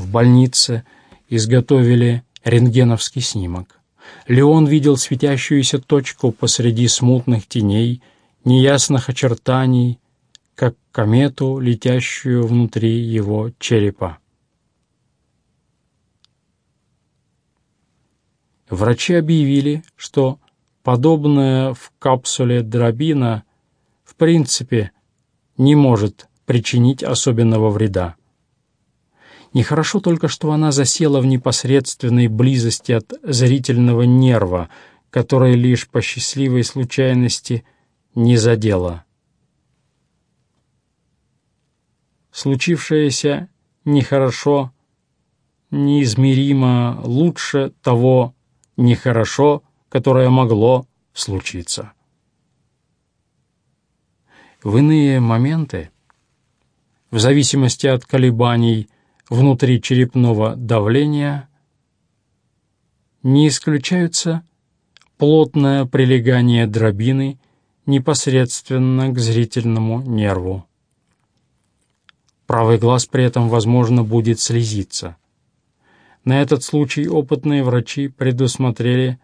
В больнице изготовили рентгеновский снимок. Леон видел светящуюся точку посреди смутных теней, неясных очертаний, как комету, летящую внутри его черепа. Врачи объявили, что подобное в капсуле дробина в принципе не может причинить особенного вреда. Нехорошо только, что она засела в непосредственной близости от зрительного нерва, который лишь по счастливой случайности не задела. Случившееся нехорошо, неизмеримо лучше того нехорошо, которое могло случиться. В иные моменты, в зависимости от колебаний внутричерепного давления не исключаются плотное прилегание дробины непосредственно к зрительному нерву. Правый глаз при этом, возможно, будет слезиться. На этот случай опытные врачи предусмотрели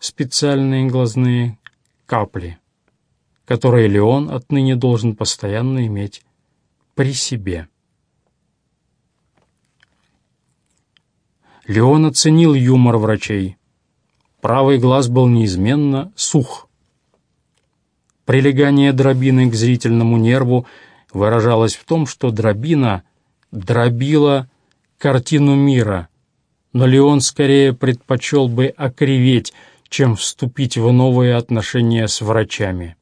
специальные глазные капли, которые Леон отныне должен постоянно иметь при себе. Леон оценил юмор врачей. Правый глаз был неизменно сух. Прилегание дробины к зрительному нерву выражалось в том, что дробина дробила картину мира, но Леон скорее предпочел бы окриветь, чем вступить в новые отношения с врачами.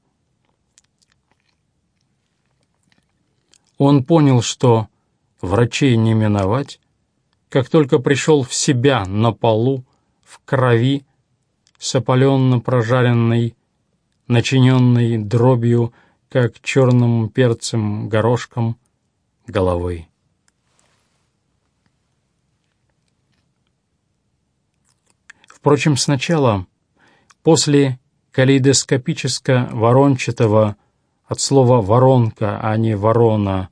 Он понял, что врачей не миновать, как только пришел в себя на полу, в крови, с опаленно прожаренной, начиненной дробью, как черным перцем горошком, головой. Впрочем, сначала, после калейдоскопическо-ворончатого, от слова «воронка», а не «ворона»,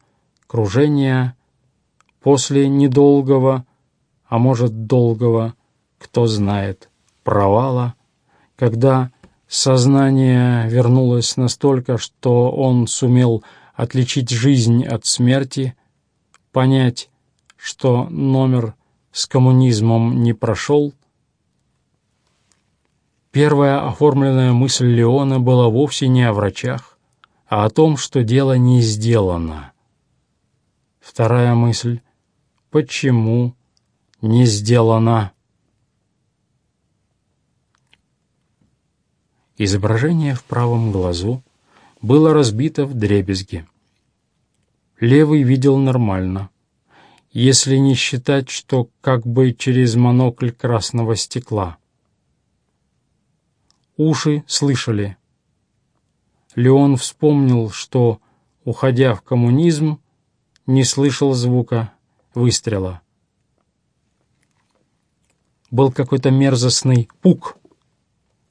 кружения, после недолгого, а может долгого, кто знает, провала, когда сознание вернулось настолько, что он сумел отличить жизнь от смерти, понять, что номер с коммунизмом не прошел. Первая оформленная мысль Леона была вовсе не о врачах, а о том, что дело не сделано. Вторая мысль — почему не сделана. Изображение в правом глазу было разбито в дребезги. Левый видел нормально, если не считать, что как бы через монокль красного стекла. Уши слышали. Леон вспомнил, что, уходя в коммунизм, не слышал звука выстрела был какой-то мерзостный пук.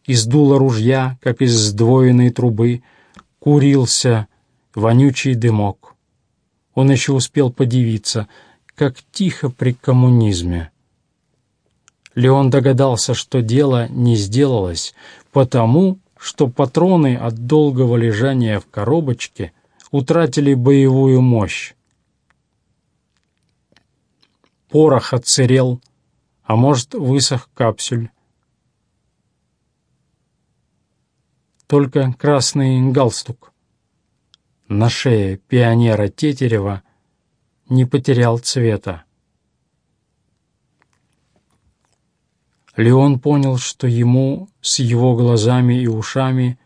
Из дула ружья, как из сдвоенной трубы, курился вонючий дымок. Он еще успел подивиться, как тихо при коммунизме. Леон догадался, что дело не сделалось, потому что патроны от долгого лежания в коробочке утратили боевую мощь. Порох отсырел, а может, высох капсюль. Только красный галстук на шее пионера Тетерева не потерял цвета. Леон понял, что ему с его глазами и ушами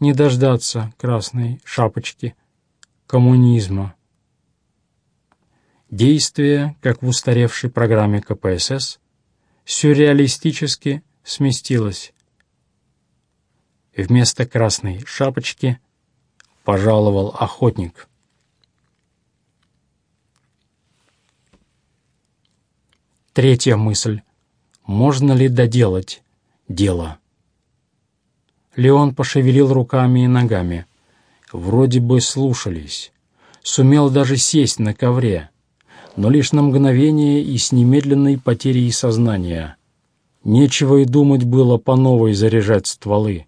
не дождаться красной шапочки коммунизма. Действие, как в устаревшей программе КПСС, сюрреалистически сместилась. И вместо красной шапочки пожаловал охотник. Третья мысль. Можно ли доделать дело? Леон пошевелил руками и ногами. Вроде бы слушались. Сумел даже сесть на ковре. Но лишь на мгновение и с немедленной потерей сознания. Нечего и думать было по новой заряжать стволы.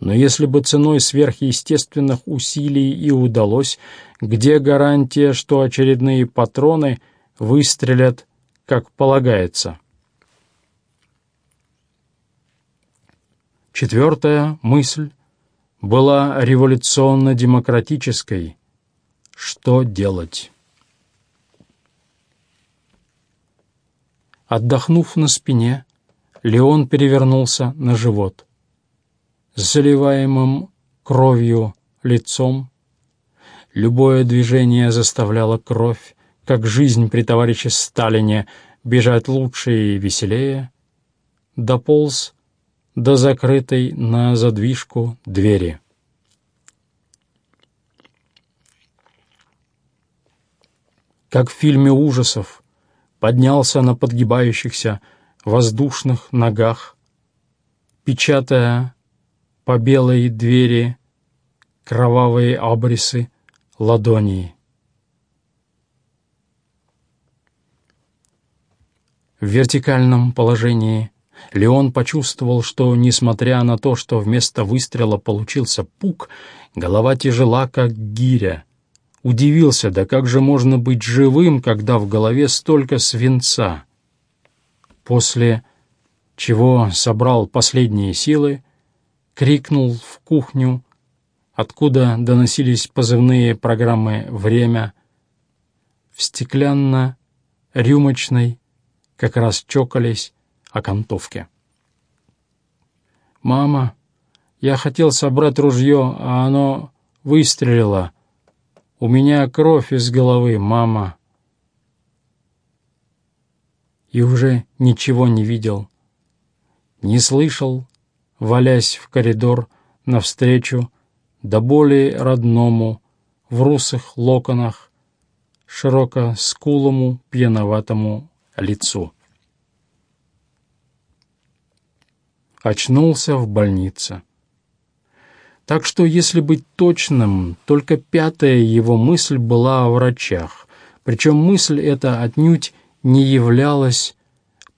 Но если бы ценой сверхъестественных усилий и удалось, где гарантия, что очередные патроны выстрелят, как полагается? Четвертая мысль была революционно-демократической. Что делать? Отдохнув на спине, Леон перевернулся на живот. С заливаемым кровью лицом любое движение заставляло кровь, как жизнь при товарище Сталине, бежать лучше и веселее, дополз до закрытой на задвижку двери. Как в фильме ужасов, поднялся на подгибающихся воздушных ногах, печатая по белой двери кровавые абрисы ладоней. В вертикальном положении Леон почувствовал, что, несмотря на то, что вместо выстрела получился пук, голова тяжела, как гиря — Удивился, да как же можно быть живым, когда в голове столько свинца? После чего собрал последние силы, крикнул в кухню, откуда доносились позывные программы «Время», в стеклянно-рюмочной как раз чокались о кантовке. «Мама, я хотел собрать ружье, а оно выстрелило», у меня кровь из головы, мама. И уже ничего не видел, не слышал, валясь в коридор навстречу до более родному в русых локонах широко скулому пьяноватому лицу. Очнулся в больнице. Так что, если быть точным, только пятая его мысль была о врачах. Причем мысль эта отнюдь не являлась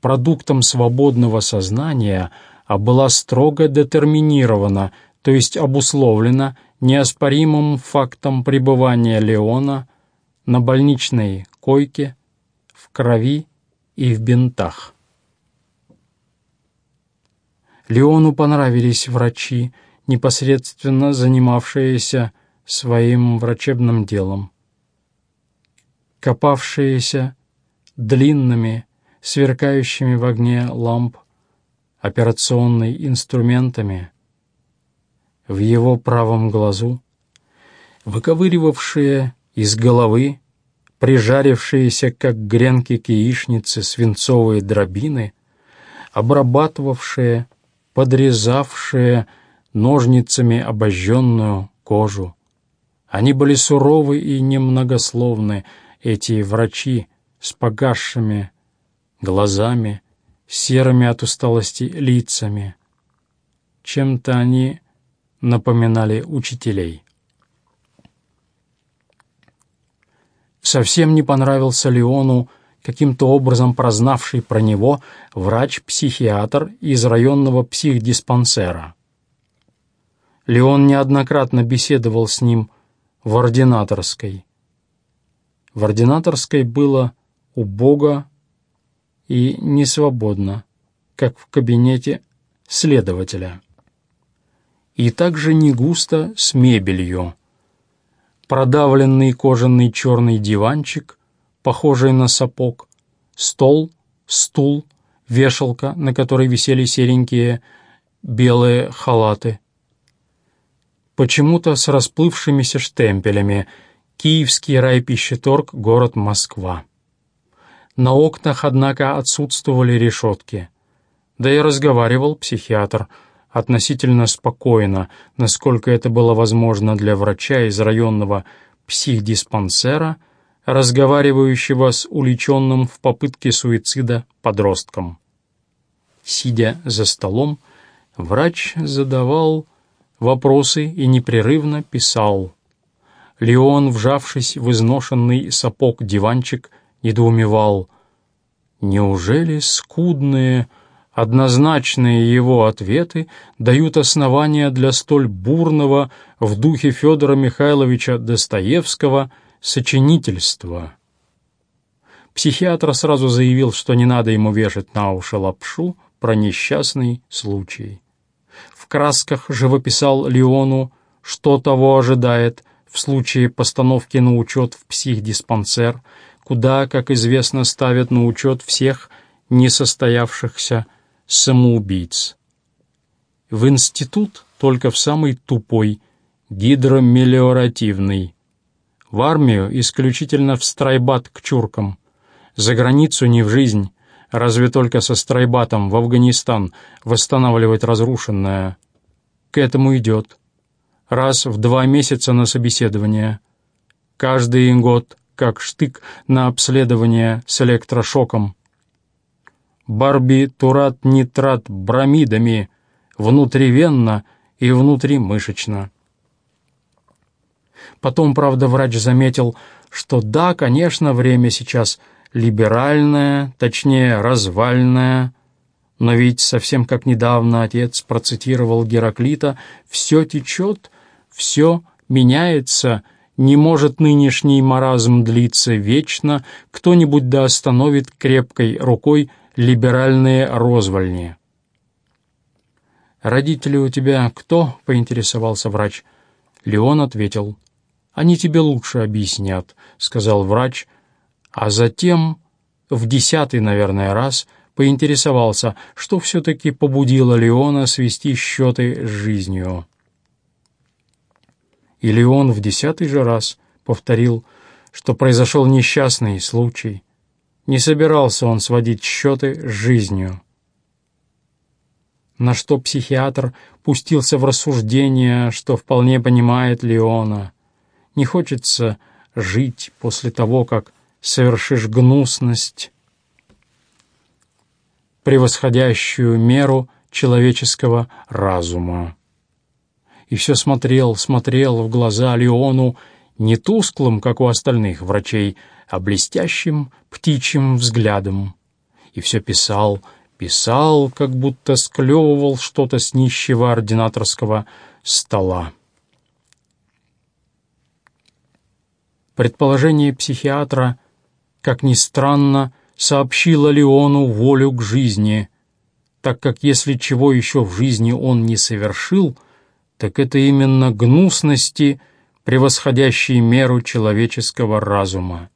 продуктом свободного сознания, а была строго детерминирована, то есть обусловлена неоспоримым фактом пребывания Леона на больничной койке, в крови и в бинтах. Леону понравились врачи, непосредственно занимавшиеся своим врачебным делом, копавшиеся длинными, сверкающими в огне ламп операционной инструментами в его правом глазу, выковыривавшие из головы прижарившиеся, как гренки к яичнице, свинцовые дробины, обрабатывавшие, подрезавшие ножницами обожженную кожу. Они были суровы и немногословны, эти врачи с погасшими глазами, серыми от усталости лицами. Чем-то они напоминали учителей. Совсем не понравился Леону, каким-то образом прознавший про него, врач-психиатр из районного психдиспансера. Леон неоднократно беседовал с ним в ординаторской. В ординаторской было убого и несвободно, как в кабинете следователя. И также не густо с мебелью. Продавленный кожаный черный диванчик, похожий на сапог, стол, стул, вешалка, на которой висели серенькие белые халаты — почему-то с расплывшимися штемпелями «Киевский райпищеторг, город Москва». На окнах, однако, отсутствовали решетки. Да и разговаривал психиатр относительно спокойно, насколько это было возможно для врача из районного психдиспансера, разговаривающего с уличенным в попытке суицида подростком. Сидя за столом, врач задавал вопросы и непрерывно писал. Леон, вжавшись в изношенный сапог-диванчик, недоумевал. Неужели скудные, однозначные его ответы дают основания для столь бурного в духе Федора Михайловича Достоевского сочинительства? Психиатр сразу заявил, что не надо ему вешать на уши лапшу про несчастный случай. В красках живописал Леону, что того ожидает в случае постановки на учет в психдиспансер, куда, как известно, ставят на учет всех несостоявшихся самоубийц. В институт только в самый тупой, гидромелиоративный. В армию исключительно в страйбат к чуркам. За границу не в жизнь, разве только со страйбатом в Афганистан восстанавливать разрушенное. К этому идет. Раз в два месяца на собеседование. Каждый год, как штык на обследование с электрошоком. Барбитурат-нитрат бромидами внутривенно и внутримышечно. Потом, правда, врач заметил, что да, конечно, время сейчас – либеральная, точнее, развальная, но ведь совсем как недавно отец процитировал Гераклита «все течет, все меняется», не может нынешний маразм длиться вечно, кто-нибудь да остановит крепкой рукой либеральные розвольни. «Родители у тебя кто?» — поинтересовался врач. Леон ответил. «Они тебе лучше объяснят», — сказал врач, — а затем, в десятый, наверное, раз, поинтересовался, что все-таки побудило Леона свести счеты с жизнью. И Леон в десятый же раз повторил, что произошел несчастный случай. Не собирался он сводить счеты с жизнью. На что психиатр пустился в рассуждение, что вполне понимает Леона. Не хочется жить после того, как совершишь гнусность, превосходящую меру человеческого разума. И все смотрел, смотрел в глаза Леону не тусклым, как у остальных врачей, а блестящим птичьим взглядом. И все писал, писал, как будто склевывал что-то с нищего ординаторского стола. Предположение психиатра как ни странно, сообщила Леону волю к жизни, так как если чего еще в жизни он не совершил, так это именно гнусности, превосходящие меру человеческого разума.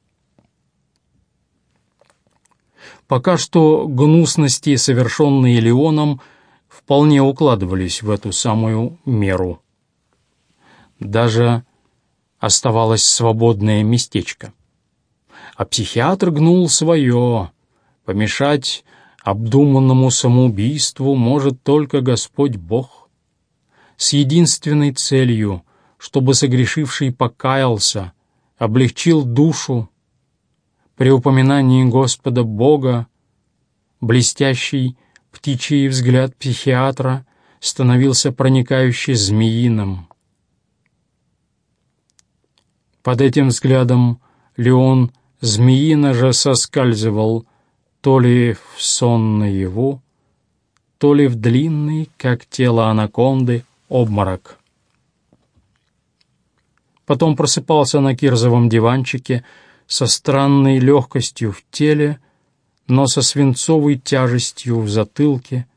Пока что гнусности, совершенные Леоном, вполне укладывались в эту самую меру. Даже оставалось свободное местечко а психиатр гнул свое. Помешать обдуманному самоубийству может только Господь Бог. С единственной целью, чтобы согрешивший покаялся, облегчил душу. При упоминании Господа Бога блестящий птичий взгляд психиатра становился проникающе змеиным. Под этим взглядом Леон Змеина же соскальзывал то ли в сон наяву, то ли в длинный, как тело анаконды, обморок. Потом просыпался на кирзовом диванчике со странной легкостью в теле, но со свинцовой тяжестью в затылке,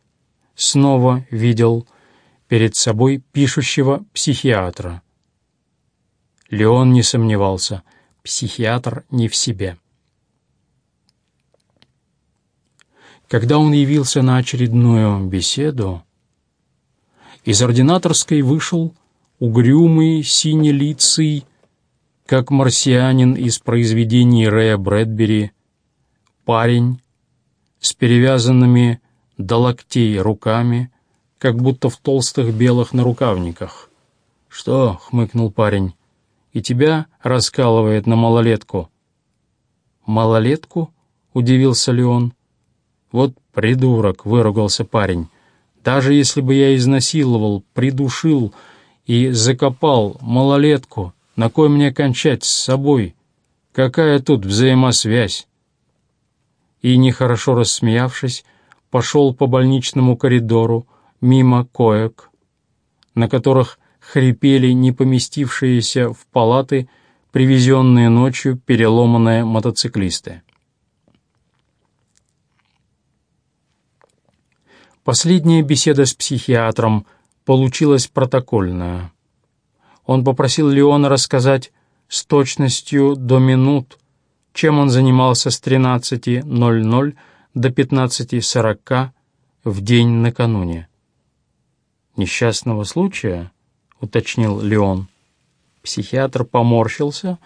снова видел перед собой пишущего психиатра. Леон не сомневался — психиатр не в себе. Когда он явился на очередную беседу, из ординаторской вышел угрюмый, синелицый, как марсианин из произведений Рэя Брэдбери, парень с перевязанными до локтей руками, как будто в толстых белых нарукавниках. «Что?» — хмыкнул парень и тебя раскалывает на малолетку». «Малолетку?» — удивился Леон. «Вот придурок!» — выругался парень. «Даже если бы я изнасиловал, придушил и закопал малолетку, На кой мне кончать с собой? Какая тут взаимосвязь?» И, нехорошо рассмеявшись, пошел по больничному коридору мимо коек, на которых хрипели не поместившиеся в палаты привезенные ночью переломанные мотоциклисты. Последняя беседа с психиатром получилась протокольная. Он попросил Леона рассказать с точностью до минут, чем он занимался с 13.00 до 15.40 в день накануне. «Несчастного случая?» — уточнил Леон. Психиатр поморщился,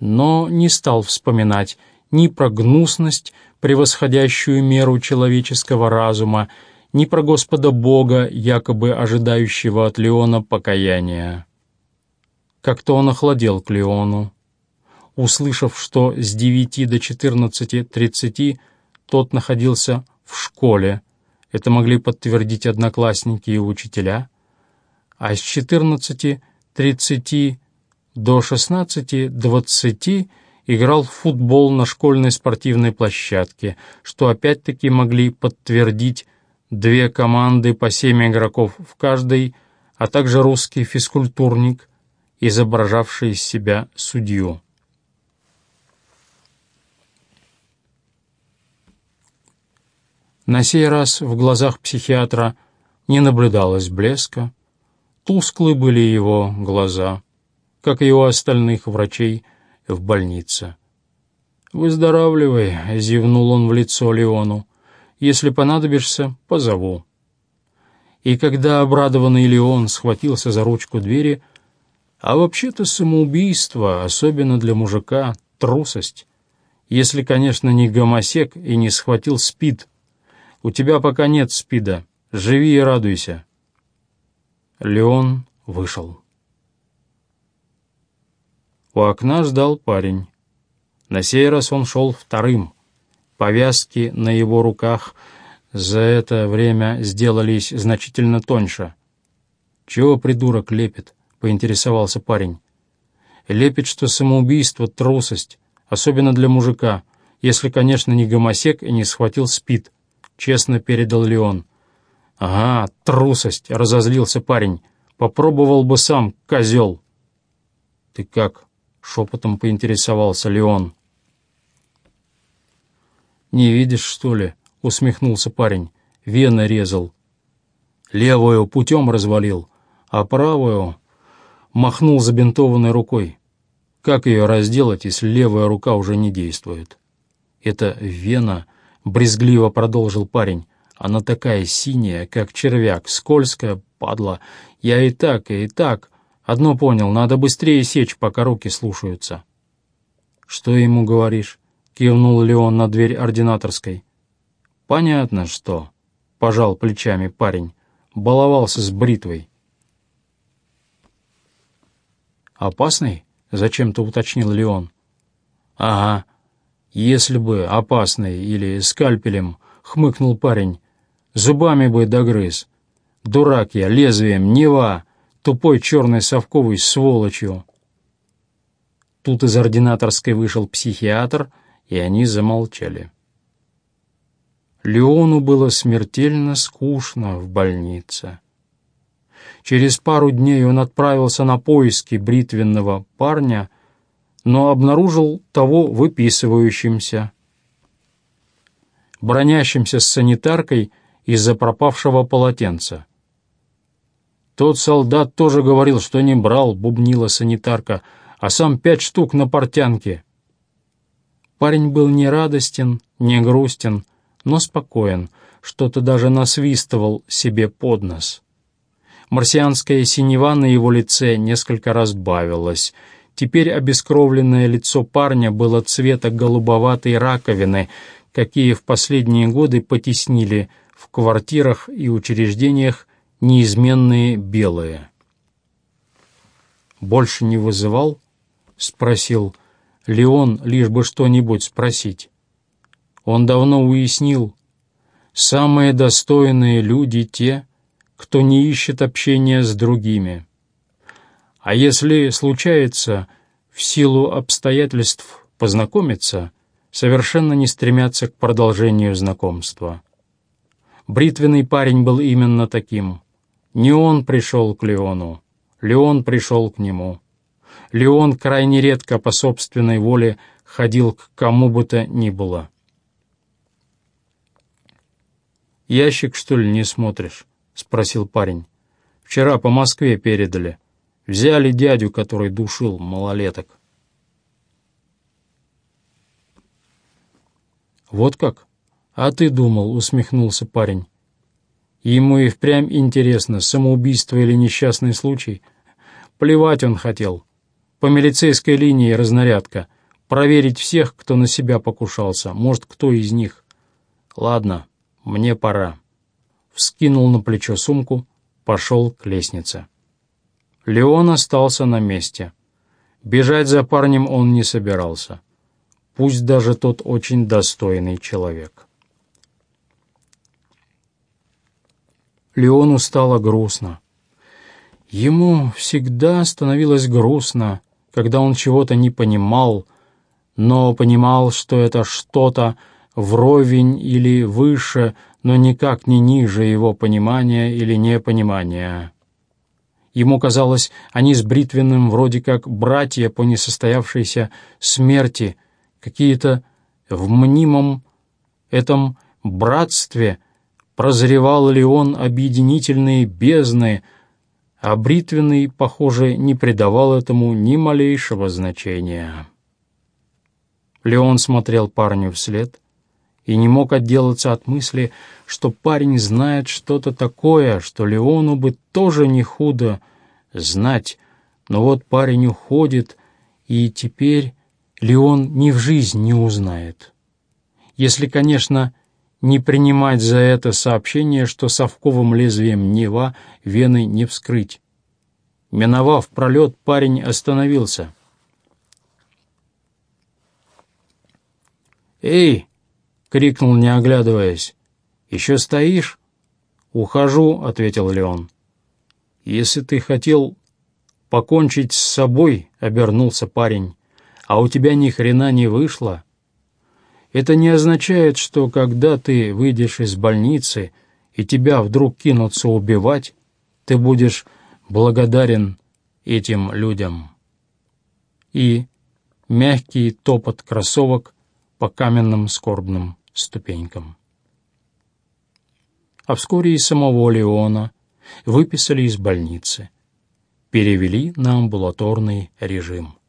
но не стал вспоминать ни про гнусность, превосходящую меру человеческого разума, ни про Господа Бога, якобы ожидающего от Леона покаяния. Как-то он охладел к Леону. Услышав, что с девяти до четырнадцати тридцати тот находился в школе, это могли подтвердить одноклассники и учителя, а с четырнадцати тридцати до шестнадцати двадцати играл в футбол на школьной спортивной площадке, что опять-таки могли подтвердить две команды по семь игроков в каждой, а также русский физкультурник, изображавший из себя судью. На сей раз в глазах психиатра не наблюдалось блеска, тусклы были его глаза, как и у остальных врачей в больнице. «Выздоравливай», — зевнул он в лицо Леону. Если понадобишься, позову». И когда обрадованный Леон схватился за ручку двери, а вообще-то самоубийство, особенно для мужика, трусость. Если, конечно, не гомосек и не схватил спид. У тебя пока нет спида. Живи и радуйся. Леон вышел. У окна ждал парень. На сей раз он шел вторым — Повязки на его руках за это время сделались значительно тоньше. «Чего придурок лепит?» — поинтересовался парень. «Лепит, что самоубийство — трусость, особенно для мужика, если, конечно, не гомосек и не схватил спид», — честно передал Леон. «Ага, трусость!» — разозлился парень. «Попробовал бы сам, козел!» «Ты как?» — шепотом поинтересовался Леон. «Не видишь, что ли?» — усмехнулся парень. «Вена резал. Левую путем развалил, а правую махнул забинтованной рукой. Как ее разделать, если левая рука уже не действует?» «Это вена», — брезгливо продолжил парень. «Она такая синяя, как червяк, скользкая, падла. Я и так, и так. Одно понял, надо быстрее сечь, пока руки слушаются». «Что ему говоришь?» — кивнул Леон на дверь ординаторской. «Понятно, что», — пожал плечами парень, — баловался с бритвой. «Опасный?» — зачем-то уточнил Леон. «Ага, если бы опасный или скальпелем», — хмыкнул парень, — «зубами бы догрыз. Дурак я, лезвием, Нева, тупой черный совковый сволочью». Тут из ординаторской вышел психиатр и они замолчали. Леону было смертельно скучно в больнице. Через пару дней он отправился на поиски бритвенного парня, но обнаружил того выписывающимся, бронящимся с санитаркой из-за пропавшего полотенца. Тот солдат тоже говорил, что не брал, бубнила санитарка, а сам пять штук на портянке — Парень был не радостен, не грустен, но спокоен, что-то даже насвистывал себе под нос. Марсианская синева на его лице несколько разбавилась. Теперь обескровленное лицо парня было цвета голубоватой раковины, какие в последние годы потеснили в квартирах и учреждениях неизменные белые. «Больше не вызывал?» — спросил Леон лишь бы что-нибудь спросить. Он давно уяснил, самые достойные люди те, кто не ищет общения с другими. А если случается в силу обстоятельств познакомиться, совершенно не стремятся к продолжению знакомства. Бритвенный парень был именно таким. Не он пришел к Леону, Леон пришел к нему. Леон крайне редко по собственной воле ходил к кому бы то ни было. «Ящик, что ли, не смотришь?» — спросил парень. «Вчера по Москве передали. Взяли дядю, который душил малолеток». «Вот как? А ты думал?» — усмехнулся парень. Ему и впрямь интересно, самоубийство или несчастный случай. Плевать он хотел. По милицейской линии разнарядка. Проверить всех, кто на себя покушался. Может, кто из них. Ладно, мне пора. Вскинул на плечо сумку, пошел к лестнице. Леон остался на месте. Бежать за парнем он не собирался. Пусть даже тот очень достойный человек. Леону стало грустно. Ему всегда становилось грустно, когда он чего-то не понимал, но понимал, что это что-то вровень или выше, но никак не ниже его понимания или непонимания. Ему казалось, они с Бритвенным вроде как братья по несостоявшейся смерти, какие-то в мнимом этом братстве — прозревал ли он объединительные бездны, а бритвенный, похоже, не придавал этому ни малейшего значения. Леон смотрел парню вслед и не мог отделаться от мысли, что парень знает что-то такое, что Леону бы тоже не худо знать, но вот парень уходит, и теперь Леон ни в жизнь не узнает. Если, конечно, не принимать за это сообщение, что совковым лезвием Нева вены не вскрыть. Миновав пролет, парень остановился. «Эй!» — крикнул, не оглядываясь. «Еще стоишь?» «Ухожу», — ответил Леон. «Если ты хотел покончить с собой», — обернулся парень, «а у тебя ни хрена не вышло», это не означает, что когда ты выйдешь из больницы и тебя вдруг кинутся убивать, ты будешь благодарен этим людям. И мягкий топот кроссовок по каменным скорбным ступенькам. А вскоре и самого Леона выписали из больницы, перевели на амбулаторный режим.